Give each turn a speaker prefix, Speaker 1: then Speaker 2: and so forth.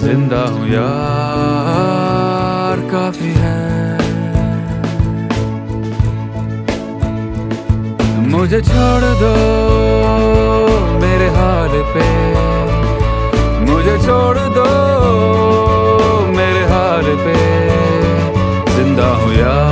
Speaker 1: ज़िंदा हूँ यार, काफ़ी है। मुझे छोड़ दो मेरे हाल पे। मुझे छोड़ दो मेरे हाल पे। ज़िंदा हूँ यार।